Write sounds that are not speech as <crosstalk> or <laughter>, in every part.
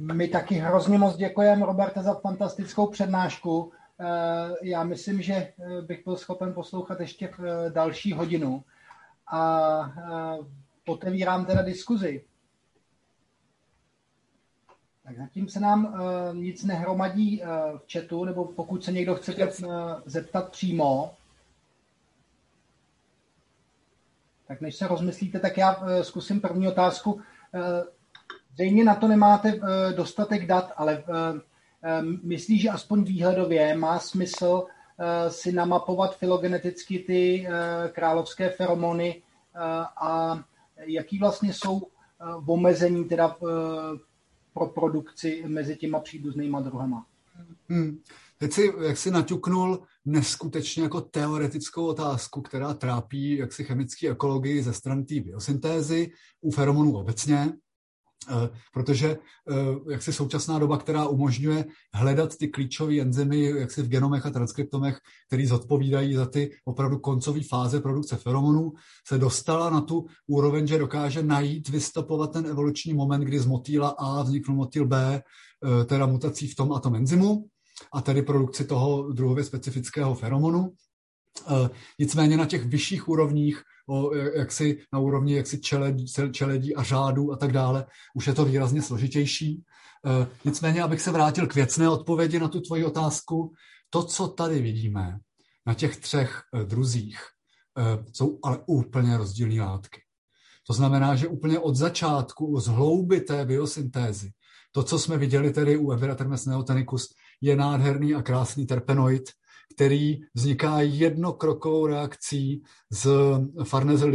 My taky hrozně moc děkujeme, Roberte, za fantastickou přednášku. Já myslím, že bych byl schopen poslouchat ještě další hodinu. A otevírám teda diskuzi. Tak zatím se nám nic nehromadí v chatu, nebo pokud se někdo chce zeptat přímo, tak než se rozmyslíte, tak já zkusím první otázku. Zřejmě na to nemáte uh, dostatek dat, ale uh, uh, myslíš, že aspoň výhledově má smysl si namapovat filogeneticky ty královské feromony a jaký vlastně jsou omezení teda pro produkci mezi těma příbuznýma druhama. Hmm. Teď si, jak si naťuknul neskutečně jako teoretickou otázku, která trápí jaksi chemické ekologii ze strany té biosyntézy u feromonů obecně, Eh, protože eh, jak se současná doba, která umožňuje hledat ty klíčové enzymy jak si v genomech a transkriptomech, které zodpovídají za ty opravdu koncové fáze produkce feromonů, se dostala na tu úroveň, že dokáže najít, vystopovat ten evoluční moment, kdy z motýla A vznikl motýl B, eh, teda mutací v tom a tom enzymu, a tedy produkci toho druhově specifického feromonu. Nicméně na těch vyšších úrovních o jaksi na úrovni jaksi čeledí, čeledí a řádů a tak dále. Už je to výrazně složitější. E, nicméně, abych se vrátil k věcné odpovědi na tu tvoji otázku, to, co tady vidíme na těch třech e, druzích, e, jsou ale úplně rozdílné látky. To znamená, že úplně od začátku, z hlouby té biosyntézy, to, co jsme viděli tedy u Eviratermes neotenicus, je nádherný a krásný terpenoid, který vzniká jednokrokovou reakcí z farnezyl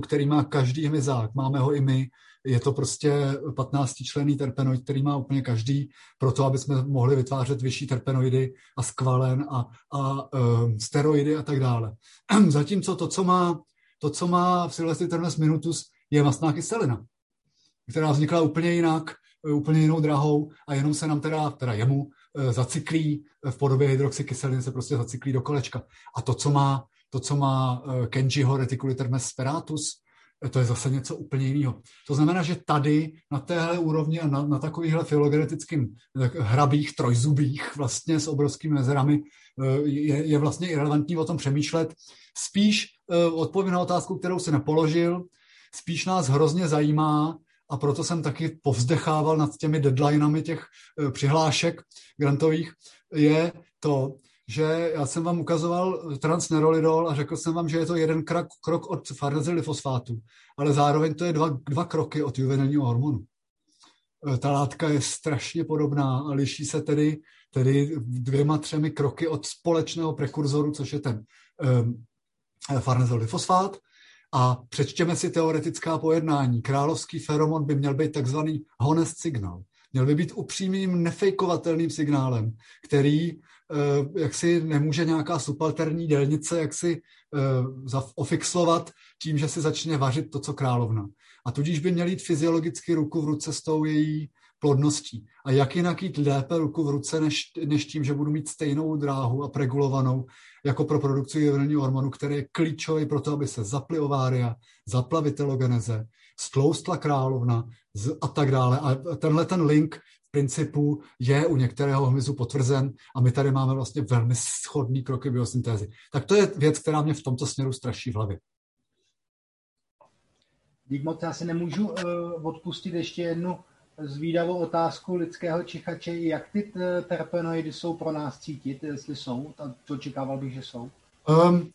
který má každý hmyzák. Máme ho i my. Je to prostě 15-členný terpenoid, který má úplně každý, proto aby jsme mohli vytvářet vyšší terpenoidy a skvalen a, a um, steroidy a tak dále. <clears throat> Zatímco to, co má, to, co má v Silvestri minutus, je mastná kyselina, která vznikla úplně jinak, úplně jinou drahou a jenom se nám teda, teda jemu, Eh, zacyklí eh, v podobě hydroxykyseliny se prostě zacyklí do kolečka. A to, co má, to, co má eh, Kenjiho reticulitermes speratus, to je zase něco úplně jiného. To znamená, že tady na téhle úrovni a na, na takovýchhle filogenetickým hrabých, trojzubých, vlastně s obrovskými mezerami, je, je vlastně irrelevantní o tom přemýšlet. Spíš odpovím na otázku, kterou si nepoložil, spíš nás hrozně zajímá, a proto jsem taky povzdechával nad těmi deadlinami těch eh, přihlášek grantových, je to, že já jsem vám ukazoval transnerolidol a řekl jsem vám, že je to jeden krok, krok od farnezylifosphátu, ale zároveň to je dva, dva kroky od juvenilního hormonu. Eh, ta látka je strašně podobná a liší se tedy, tedy dvěma, třemi kroky od společného prekurzoru, což je ten um, farnezylifosphat, a přečtěme si teoretická pojednání. Královský feromon by měl být takzvaný honest signál. Měl by být upřímným, nefejkovatelným signálem, který eh, jak si nemůže nějaká subalterní dělnice jak si eh, tím, že si začne vařit to, co královna. A tudíž by měl jít fyziologicky ruku v ruce s tou její plodností. A jak jinak jít lépe ruku v ruce, než, než tím, že budu mít stejnou dráhu a pregulovanou jako pro produkci juvenilního hormonu, který je klíčový pro to, aby se zaply ovária, zapla vitelogeneze, stloustla královna a tak dále. A tenhle ten link v principu je u některého hmyzu potvrzen a my tady máme vlastně velmi schodný kroky biosyntézy. Tak to je věc, která mě v tomto směru straší v hlavě. Dík moc, já si nemůžu uh, odpustit ještě jednu zvídavou otázku lidského čichače, jak ty terpenoidy jsou pro nás cítit, jestli jsou, to očekával bych, že jsou. Um,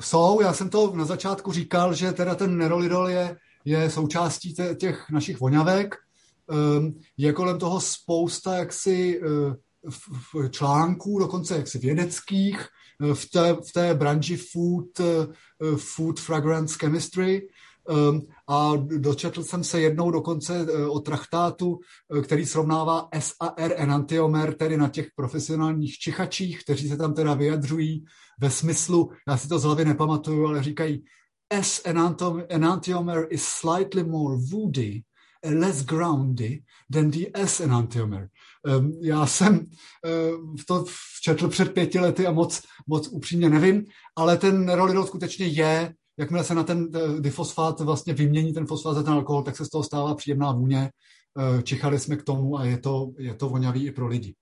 jsou, já jsem to na začátku říkal, že teda ten nerolidol je, je součástí těch našich voňavek, um, je kolem toho spousta jaksi uh, článků, dokonce jaksi vědeckých, uh, v té, v té branži food, food fragrance chemistry, a dočetl jsem se jednou dokonce eh, o trachtátu, eh, který srovnává S a R enantiomer, tedy na těch profesionálních čichačích, kteří se tam teda vyjadřují ve smyslu, já si to z hlavy nepamatuju, ale říkají S enantiomer is slightly more woody, less groundy than the S enantiomer. Ehm, já jsem eh, to četl před pěti lety a moc, moc upřímně nevím, ale ten nerolidol skutečně je jakmile se na ten difosfát vlastně vymění ten fosfát za ten alkohol, tak se z toho stává příjemná vůně čichali jsme k tomu a je to, je to vonavý i pro lidi.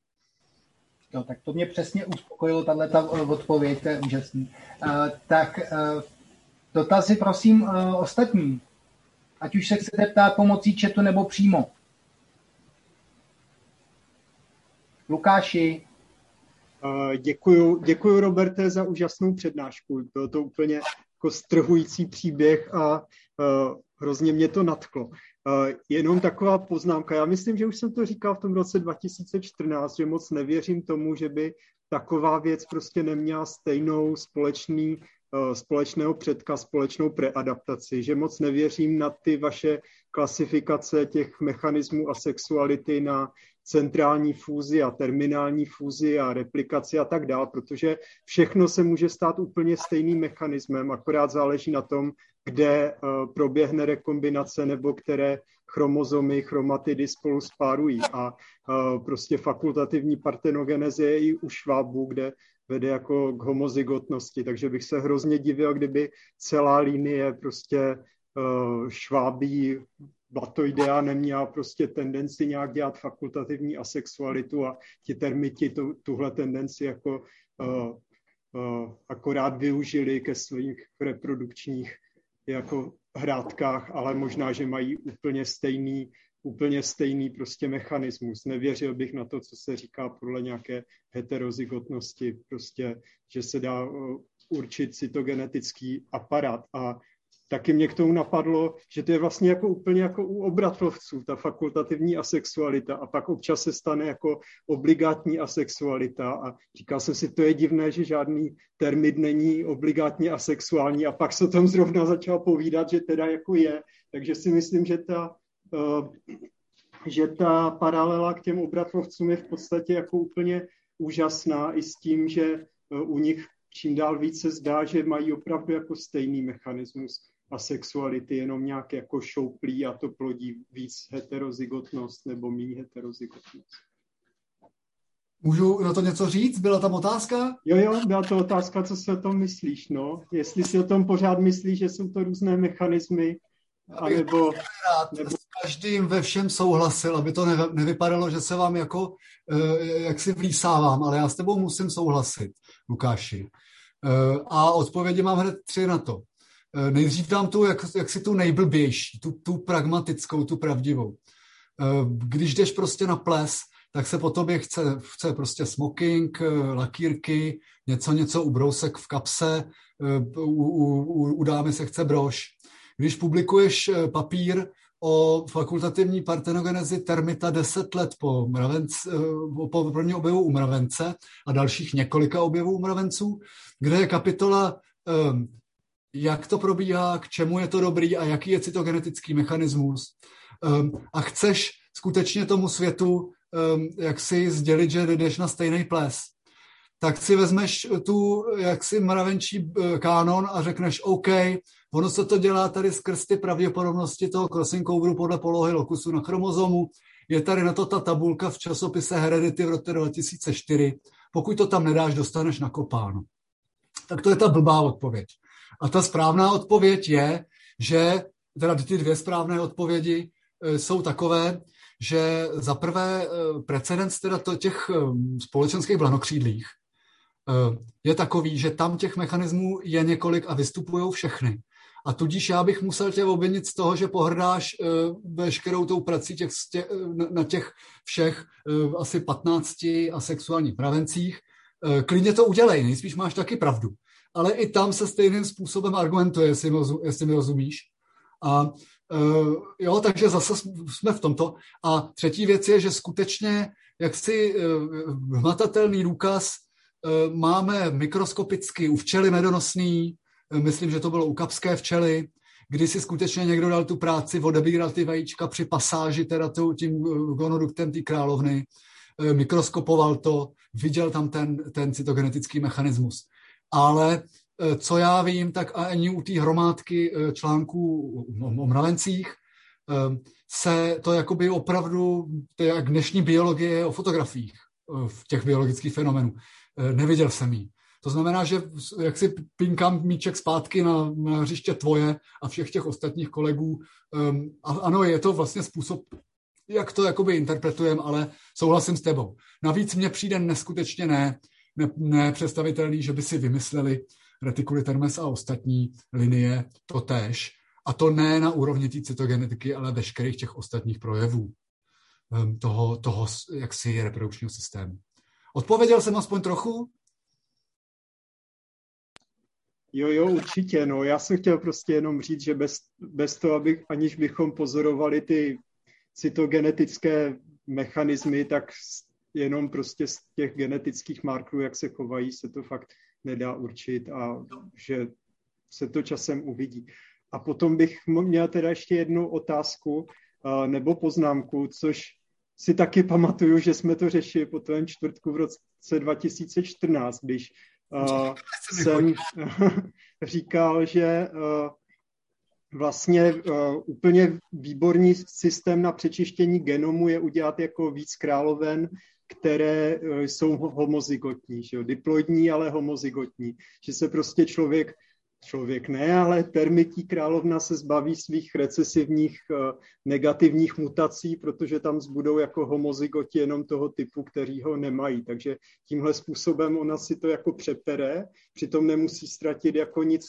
Jo, tak to mě přesně uspokojilo, tahle ta odpověď, to je úžasný. Uh, tak uh, dotazy prosím uh, ostatní. Ať už se chcete ptát pomocí chatu nebo přímo. Lukáši. Uh, děkuju, děkuju, Roberte, za úžasnou přednášku. Bylo to úplně jako strhující příběh a uh, hrozně mě to nadchlo. Uh, jenom taková poznámka. Já myslím, že už jsem to říkal v tom roce 2014, že moc nevěřím tomu, že by taková věc prostě neměla stejnou společný, uh, společného předka, společnou preadaptaci, že moc nevěřím na ty vaše klasifikace těch mechanismů a sexuality na centrální fúzi a terminální fúzi a replikaci a tak dále, protože všechno se může stát úplně stejným mechanismem, akorát záleží na tom, kde eh, proběhne rekombinace nebo které chromozomy, chromatidy spolu spárují. A eh, prostě fakultativní partenogeneze je i u švábů, kde vede jako k homozygotnosti. Takže bych se hrozně divil, kdyby celá linie prostě eh, švábí Blatoidea neměla prostě tendenci nějak dělat fakultativní asexualitu a ti termiti tu, tuhle tendenci jako uh, uh, akorát využili ke svých reprodukčních jako hrádkách, ale možná, že mají úplně stejný, úplně stejný prostě mechanismus. Nevěřil bych na to, co se říká podle nějaké heterozygotnosti, prostě, že se dá uh, určit cytogenetický aparát a taky mě k tomu napadlo, že to je vlastně jako úplně jako u obratlovců, ta fakultativní asexualita. A pak občas se stane jako obligátní asexualita. A říkal jsem si, to je divné, že žádný termit není obligátně asexuální. A pak se tam zrovna začal povídat, že teda jako je, takže si myslím, že ta, uh, že ta paralela k těm obratlovcům je v podstatě jako úplně úžasná i s tím, že uh, u nich čím dál více zdá, že mají opravdu jako stejný mechanismus a sexuality jenom nějak jako šouplí a to plodí víc heterozygotnost nebo méně heterozygotnost. Můžu na to něco říct? Byla tam otázka? Jo, jo, byla to otázka, co si o tom myslíš, no. Jestli si o tom pořád myslíš, že jsou to různé mechanismy, anebo... Rád nebo... s každým ve všem souhlasil, aby to nevypadalo, že se vám jako, eh, jak si vlísávám, ale já s tebou musím souhlasit, Lukáši. Eh, a odpovědi mám hned tři na to. Eh, nejdřív dám tu, jak, jak si tu nejblbější, tu, tu pragmatickou, tu pravdivou. Eh, když jdeš prostě na ples, tak se po tobě chce, chce prostě smoking, eh, lakírky, něco, něco ubrousek v kapse, u, u, u dámy se chce brož. Když publikuješ papír o fakultativní partenogenezi termita 10 let po, mravence, po první objevu u mravence a dalších několika objevů u mravenců, kde je kapitola jak to probíhá, k čemu je to dobrý a jaký je cytogenetický mechanismus. Um, a chceš skutečně tomu světu um, jak si sdělit, že jdeš na stejný ples, tak si vezmeš tu jaksi mravenčí uh, kánon a řekneš OK, ono se to dělá tady skrz ty pravděpodobnosti toho crossing overu podle polohy lokusu na chromozomu, je tady na to ta tabulka v časopise Heredity v roce 2004. Pokud to tam nedáš, dostaneš na kopáno. Tak to je ta blbá odpověď. A ta správná odpověď je, že teda ty dvě správné odpovědi e, jsou takové, že za prvé e, precedens teda to těch e, společenských blanokřídlých je takový, že tam těch mechanismů je několik a vystupují všechny. A tudíž já bych musel tě obvinit z toho, že pohrdáš veškerou tou prací těch, tě, na těch všech asi 15 asexuálních pravencích. Klidně to udělej, nejspíš máš taky pravdu ale i tam se stejným způsobem argumentuje, jestli mi, jestli mi rozumíš. A uh, jo, takže zase jsme v tomto. A třetí věc je, že skutečně jaksi uh, hmatatelný důkaz uh, máme mikroskopicky u včely medonosný, uh, myslím, že to bylo u kapské včely, kdy si skutečně někdo dal tu práci, odebíral ty vajíčka při pasáži teda tím gonoduktem té královny, mikroskopoval to, viděl tam ten, ten cytogenetický mechanismus ale eh, co já vím, tak ani u té hromádky eh, článků o mravencích eh, se to jakoby opravdu, to jak dnešní biologie o fotografiích v těch biologických fenomenů. Neviděl jsem jí. To znamená, že jak si pinkám míček zpátky na, na hřiště tvoje a všech těch ostatních kolegů. Um, a ano, je to vlastně způsob jak to jakoby interpretujeme, ale souhlasím s tebou. Navíc mně přijde neskutečně ne, ne, nepředstavitelný, že by si vymysleli retikuli termes a ostatní linie to též. A to ne na úrovni té cytogenetiky, ale veškerých těch ostatních projevů um, toho, toho jaksi reprodukčního systému. Odpověděl jsem aspoň trochu? Jo, jo, určitě. No. Já jsem chtěl prostě jenom říct, že bez, bez toho, abych, aniž bychom pozorovali ty cytogenetické mechanismy, tak jenom prostě z těch genetických markerů, jak se chovají, se to fakt nedá určit a že se to časem uvidí. A potom bych měl teda ještě jednu otázku nebo poznámku, což si taky pamatuju, že jsme to řešili po tom čtvrtku v roce 2014, když uh, <laughs> jsem <laughs> říkal, že uh, vlastně uh, úplně výborný systém na přečištění genomu je udělat jako víc královen, které uh, jsou homozygotní, že jo? diploidní, ale homozygotní. Že se prostě člověk člověk ne, ale termití královna se zbaví svých recesivních uh, negativních mutací, protože tam zbudou jako homozygoti jenom toho typu, který ho nemají. Takže tímhle způsobem ona si to jako přepere, přitom nemusí ztratit jako nic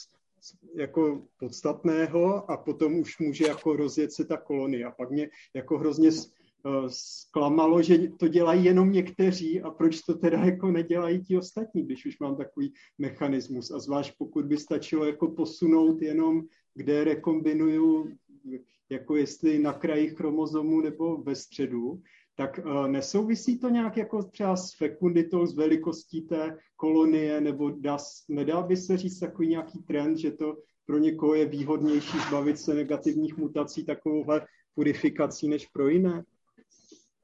jako podstatného a potom už může jako rozjet se ta kolonie. A pak mě jako hrozně Eh, zklamalo, že to dělají jenom někteří a proč to teda jako nedělají ti ostatní, když už mám takový mechanismus. A zvlášť pokud by stačilo jako posunout jenom, kde rekombinuju, jako jestli na kraji chromozomu nebo ve středu, tak uh, nesouvisí to nějak jako třeba s fekunditou, s velikostí té kolonie, nebo dá, nedá by se říct takový nějaký trend, že to pro někoho je výhodnější zbavit se negativních mutací takovouhle purifikací než pro jiné?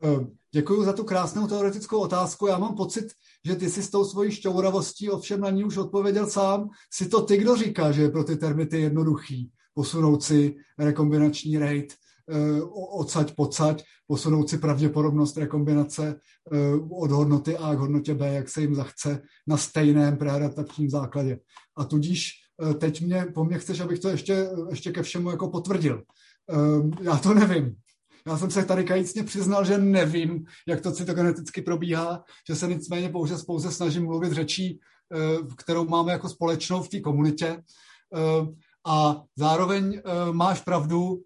Eh, Děkuji za tu krásnou teoretickou otázku. Já mám pocit, že ty si s tou svojí šťouravostí ovšem na ní už odpověděl sám. Si to ty, kdo říká, že je pro ty termity jednoduchý posunout si rekombinační rate eh, odsaď pocať, posunout si pravděpodobnost rekombinace eh, od hodnoty A k hodnotě B, jak se jim zachce, na stejném preadaptačním základě. A tudíž teď mě, po mně chceš, abych to ještě, ještě ke všemu jako potvrdil. Já to nevím. Já jsem se tady kajícně přiznal, že nevím, jak to cytogeneticky probíhá, že se nicméně pouze, pouze snažím mluvit řečí, eh, kterou máme jako společnou v té komunitě. Eh, a zároveň eh, máš pravdu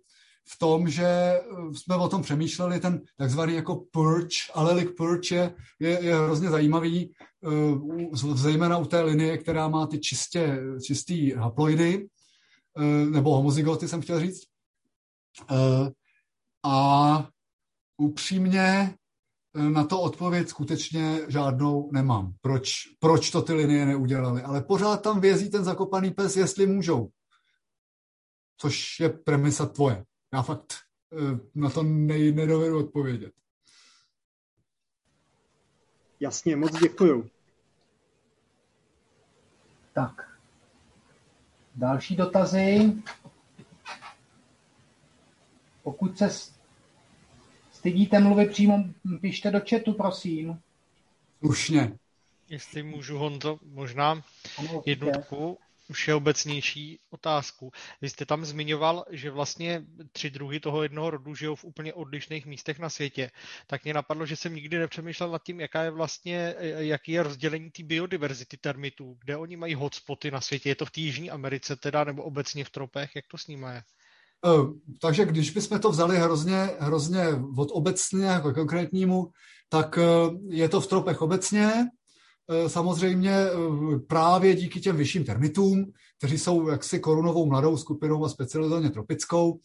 v tom, že jsme o tom přemýšleli, ten takzvaný jako purge, allelic purge je, je, je hrozně zajímavý, zejména u té linie, která má ty čistě, čistý haploidy, nebo homozygoty jsem chtěl říct. A upřímně eh, na to odpověď skutečně žádnou nemám. Proč, proč to ty linie neudělali? Ale pořád tam vězí ten zakopaný pes, jestli můžou. Což je premisa tvoje. Já fakt eh, na to nej, nedovedu odpovědět. Jasně, moc děkuju. Tak. Další dotazy. Pokud se stydíte mluvit přímo, pište do chatu, prosím. Slušně. Jestli můžu, Honzo, možná jednu takovou všeobecnější otázku. Vy jste tam zmiňoval, že vlastně tři druhy toho jednoho rodu žijou v úplně odlišných místech na světě. Tak mě napadlo, že jsem nikdy nepřemýšlel nad tím, jaká je vlastně, jaký je rozdělení té biodiverzity termitů, kde oni mají hotspoty na světě. Je to v té Jižní Americe teda, nebo obecně v tropech, jak to s nimi je? Eh, takže když bychom to vzali hrozně, hrozně od obecně jako konkrétnímu, tak eh, je to v tropech obecně, eh, samozřejmě právě díky těm vyšším termitům, kteří jsou jaksi korunovou mladou skupinou a specializovaně tropickou.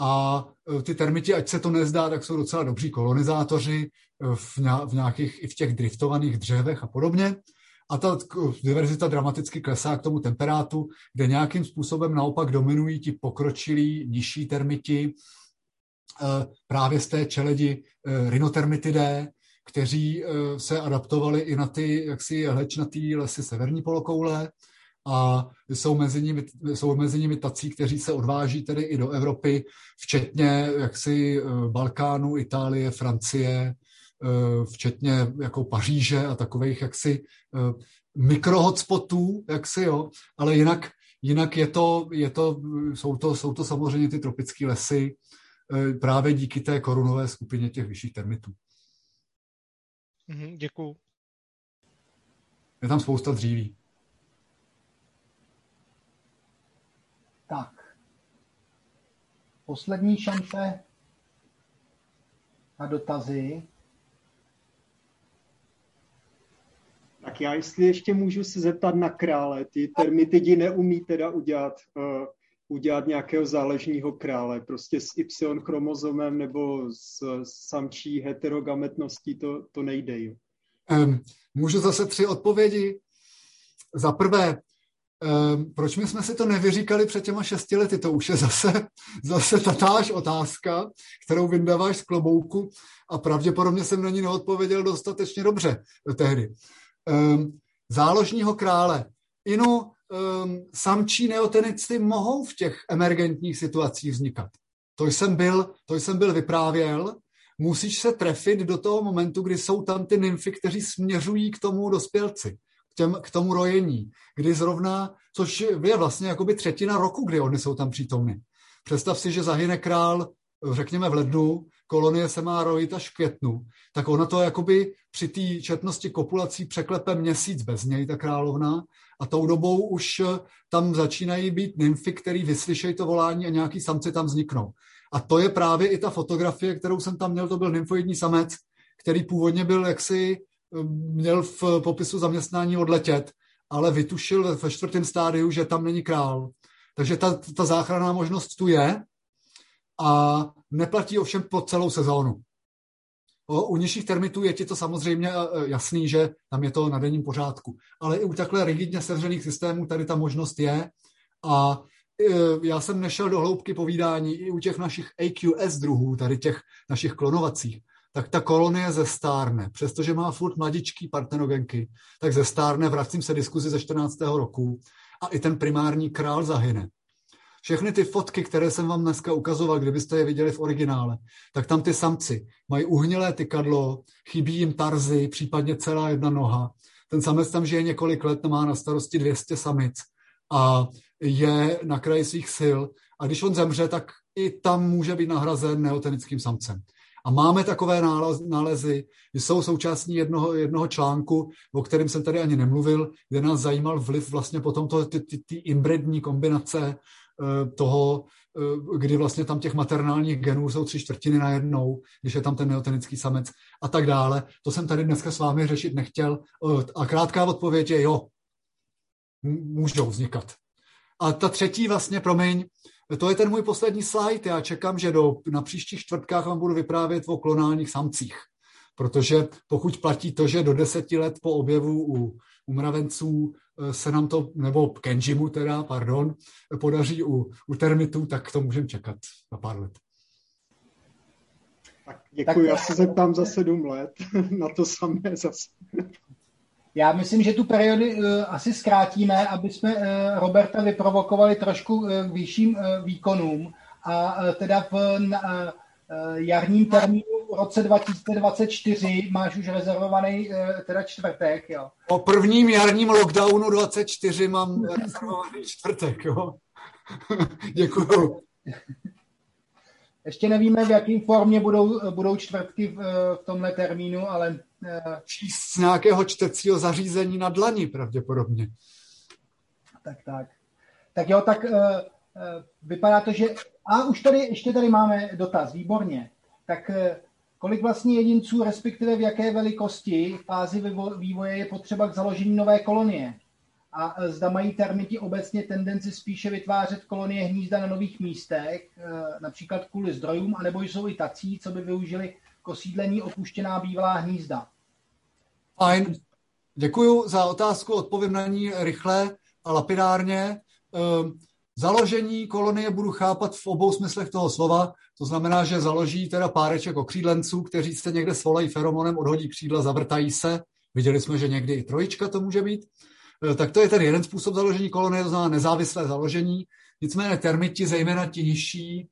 A ty termiti, ať se to nezdá, tak jsou docela dobří kolonizátoři v nějakých i v těch driftovaných dřevech a podobně a ta diverzita dramaticky klesá k tomu temperátu, kde nějakým způsobem naopak dominují ti pokročilí nižší termiti eh, právě z té čeledi eh, rhinotermitidé, kteří eh, se adaptovali i na ty jaksi hlečnatý lesy severní polokoule a jsou mezi, nimi, jsou mezi nimi tací, kteří se odváží tedy i do Evropy, včetně jaksi Balkánu, Itálie, Francie, včetně jako Paříže a takových jaksi eh, mikrohotspotů, jaksi jo, ale jinak, jinak je to, je to, jsou, to, jsou to samozřejmě ty tropické lesy, právě díky té korunové skupině těch vyšších termitů. Mm, děkuju. Je tam spousta dříví. Tak. Poslední šance na dotazy. Tak já jestli ještě můžu se zeptat na krále, ty termitidi neumí teda udělat, uh, udělat nějakého záležního krále, prostě s Y chromozomem nebo s samčí heterogametností to, to nejde. Jo. Um, můžu zase tři odpovědi. Za prvé, um, proč my jsme si to nevyříkali před těma šesti lety? To už je zase, <laughs> zase tatáž otázka, kterou vyndáváš z klobouku a pravděpodobně jsem na ní neodpověděl dostatečně dobře tehdy um, záložního krále. Inu, um, samčí neotenici mohou v těch emergentních situacích vznikat. To jsem byl, to jsem byl vyprávěl. Musíš se trefit do toho momentu, kdy jsou tam ty nymfy, kteří směřují k tomu dospělci, k, těm, k tomu rojení, kdy zrovna, což je vlastně jakoby třetina roku, kdy oni jsou tam přítomny. Představ si, že zahyne král, řekněme v lednu, kolonie se má rojit až květnu, tak ona to jakoby při té četnosti kopulací překlepe měsíc bez něj, ta královna, a tou dobou už eh, tam začínají být nymfy, který vyslyšejí to volání a nějaký samci tam vzniknou. A to je právě i ta fotografie, kterou jsem tam měl, to byl nymfoidní samec, který původně byl jaksi, eh, měl v popisu zaměstnání odletět, ale vytušil ve čtvrtém stádiu, že tam není král. Takže ta, ta záchranná možnost tu je a neplatí ovšem po celou sezónu. U nižších termitů je ti to samozřejmě e, e, jasný, že tam je to na denním pořádku. Ale i u takhle rigidně sevřených systémů tady ta možnost je. A e, já jsem nešel do hloubky povídání i u těch našich AQS druhů, tady těch našich klonovacích, tak ta kolonie zestárne. Přestože má furt mladičký partenogenky, tak zestárne, vracím se diskuzi ze 14. roku a i ten primární král zahyne všechny ty fotky, které jsem vám dneska ukazoval, kdybyste je viděli v originále, tak tam ty samci mají uhnělé tykadlo, chybí jim tarzy, případně celá jedna noha. Ten samec tam žije několik let, má na starosti 200 samic a je na kraji svých sil. A když on zemře, tak i tam může být nahrazen neotenickým samcem. A máme takové nálezy, jsou součástí jednoho, jednoho článku, o kterém jsem tady ani nemluvil, kde nás zajímal vliv vlastně potom to, ty, ty, ty inbrední kombinace toho, eh, kdy vlastně tam těch maternálních genů jsou tři čtvrtiny na jednou, když je tam ten neotenický samec a tak dále. To jsem tady dneska s vámi řešit nechtěl. Eh, a krátká odpověď je jo, můžou vznikat. A ta třetí vlastně, promiň, to je ten můj poslední slide. Já čekám, že do, na příštích čtvrtkách vám budu vyprávět o klonálních samcích. Protože pokud platí to, že do deseti let po objevu u, u mravenců Eh, se nám to, nebo Kenjimu teda, pardon, podaří u, u termitů, tak to můžeme čekat na pár let. Tak děkuji, tak, já se zeptám za sedm let <laughs> na to samé zase. Já myslím, že tu periody uh, asi zkrátíme, aby jsme uh, Roberta vyprovokovali trošku uh, k vyšším uh, výkonům a uh, teda v uh, jarním termínu roce 2024 máš už rezervovaný eh, teda čtvrtek, jo. Po prvním jarním lockdownu 24 mám rezervovaný čtvrtek, jo. <laughs> Děkuju. Ještě nevíme, v jakém formě budou, budou čtvrtky v, v tomhle termínu, ale... Eh, Číst z nějakého čtecího zařízení na dlani pravděpodobně. Tak, tak. Tak jo, tak vypadá to, že... A už tady, ještě tady máme dotaz, výborně. Tak Kolik vlastně jedinců, respektive v jaké velikosti fázi vývoje je potřeba k založení nové kolonie? A e, zda mají termiti obecně tendenci spíše vytvářet kolonie hnízda na nových místech, e, například kvůli zdrojům, anebo jsou i tací, co by využili k osídlení opuštěná bývalá hnízda? Fajn. Děkuji za otázku, odpovím na ní rychle a lapidárně. Ehm, Založení kolonie budu chápat v obou smyslech toho slova. To znamená, že založí teda páreček okřídlenců, kteří se někde svolají feromonem, odhodí křídla, zavrtají se. Viděli jsme, že někdy i trojička to může být. E, tak to je ten jeden způsob založení kolonie, to znamená nezávislé založení. Nicméně termiti, zejména ti nižší, e,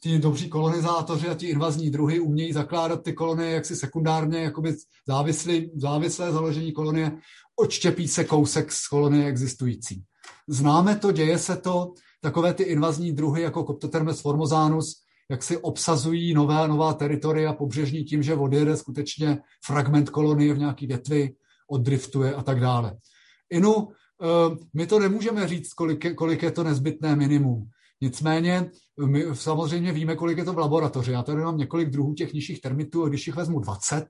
ti dobří kolonizátoři a ti invazní druhy umějí zakládat ty kolonie jaksi sekundárně, jakoby závislý, závislé založení kolonie, odštěpí se kousek z kolonie existující. Známe to, děje se to, takové ty invazní druhy jako Coptotermes formozanus, jak si obsazují nová, nová teritoria pobřežní tím, že odjede skutečně fragment kolonie v nějaký větvi, oddriftuje a tak dále. Inu, eh, my to nemůžeme říct, kolik je, kolik je to nezbytné minimum. Nicméně my samozřejmě víme, kolik je to v laboratoři. Já tady mám několik druhů těch nižších termitů a když jich vezmu 20,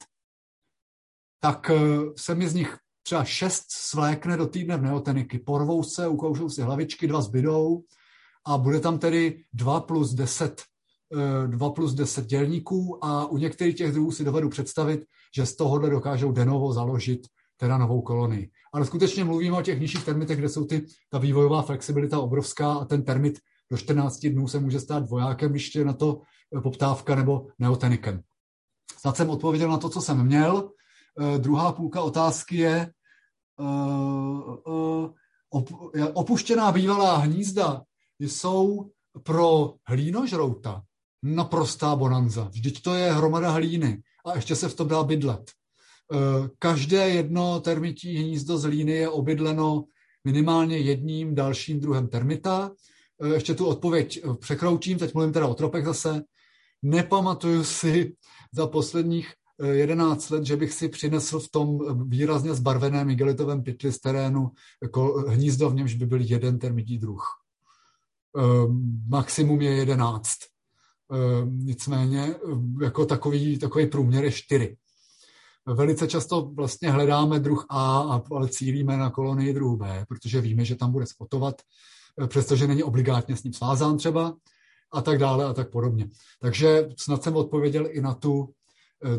tak eh, se mi z nich třeba šest svlékne do týdne v neoteniky. Porvou se, ukoušou si hlavičky, dva zbydou a bude tam tedy 2 plus 10 2 eh, plus 10 dělníků a u některých těch druhů si dovedu představit, že z tohohle dokážou denovo založit teda novou kolonii. Ale skutečně mluvíme o těch nižších termitech, kde jsou ty, ta vývojová flexibilita obrovská a ten termit do 14 dnů se může stát vojákem, když je na to eh, poptávka nebo neotenikem. Snad jsem odpověděl na to, co jsem měl. Uh, druhá půlka otázky je, uh, uh, op, opuštěná bývalá hnízda jsou pro hlínožrouta naprostá bonanza. Vždyť to je hromada hlíny a ještě se v tom dá bydlet. Každé jedno termití hnízdo z hlíny je obydleno minimálně jedním dalším druhem termita. Ještě tu odpověď překroučím, teď mluvím teda o tropech zase. Nepamatuju si za posledních 11 let, že bych si přinesl v tom výrazně zbarveném igelitovém pytli z terénu jako hnízdo, v němž by byl jeden termití druh. Maximum je 11. Nicméně jako takový, takový průměr je 4. Velice často vlastně hledáme druh A, ale cílíme na kolonii druhu B, protože víme, že tam bude spotovat, přestože není obligátně s ním svázán třeba a tak dále a tak podobně. Takže snad jsem odpověděl i na tu Eh,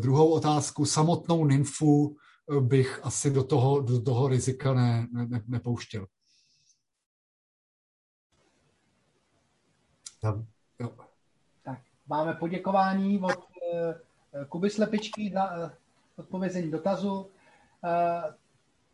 druhou otázku, samotnou nymfu eh, bych asi do toho, do toho rizika ne, ne, nepouštěl. Ja, jo. Tak, máme poděkování od uh, Kuby Slepičky za uh, odpovězení dotazu. Uh,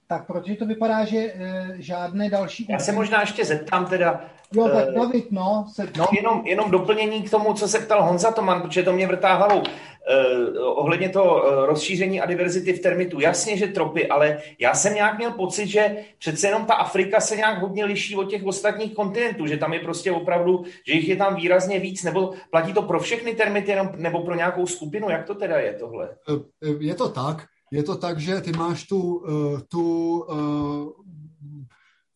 tak protože to vypadá, že žádné další... Já se možná ještě zeptám teda... Jo, tak David, no. Se... No, jenom, jenom doplnění k tomu, co se ptal Honza Toman, protože to mě vrtá hlavou. Eh, ohledně toho eh, rozšíření a diverzity v termitu. Jasně, že tropy, ale já jsem nějak měl pocit, že přece jenom ta Afrika se nějak hodně liší od těch ostatních kontinentů, že tam je prostě opravdu, že jich je tam výrazně víc, nebo platí to pro všechny termity, jenom, nebo pro nějakou skupinu, jak to teda je tohle? Eh, je to tak, je to tak, že ty máš tu, tu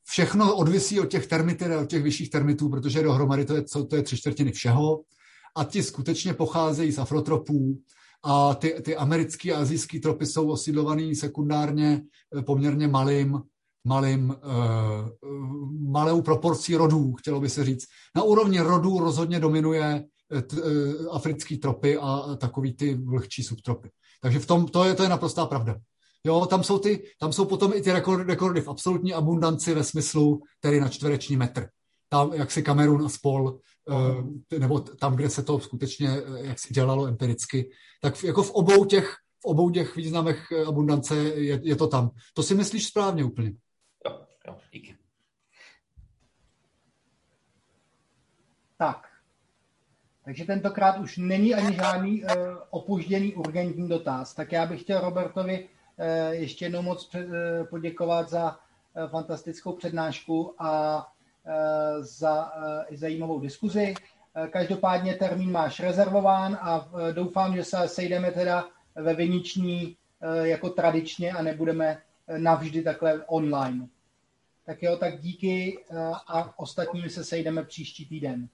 všechno odvisí od těch termity, od těch vyšších termitů, protože dohromady to je, to je tři čtvrtiny všeho a ti skutečně pocházejí z afrotropů a ty, ty americké a azijské tropy jsou osídlovaný sekundárně eh, poměrně malým, malým, uh, malou proporcí rodů, chtělo by se říct. Na úrovni rodů rozhodně dominuje t, uh, africký tropy a takový ty vlhčí subtropy. Takže v tom, to je, to je naprostá pravda. Jo, tam jsou, ty, tam jsou potom i ty rekordy, rekordy v absolutní abundanci ve smyslu tedy na čtvereční metr. Tam, jak si Kamerun a spol Eh, nebo tam, kde se to skutečně eh, jak si dělalo empiricky, tak jako v obou těch, v obou těch významech eh, abundance je, je to tam. To si myslíš správně úplně. Jo, jo, díky. Tak. Takže tentokrát už není ani žádný uh, opožděný urgentní dotaz. Tak já bych chtěl Robertovi uh, ještě jednou moc uh, poděkovat za uh, fantastickou přednášku a Eh, za eh, zajímavou diskuzi. Eh, každopádně termín máš rezervován a doufám, že se sejdeme teda ve Viniční jako tradičně a nebudeme navždy takhle online. Tak jo, tak díky a ostatním se sejdeme příští týden.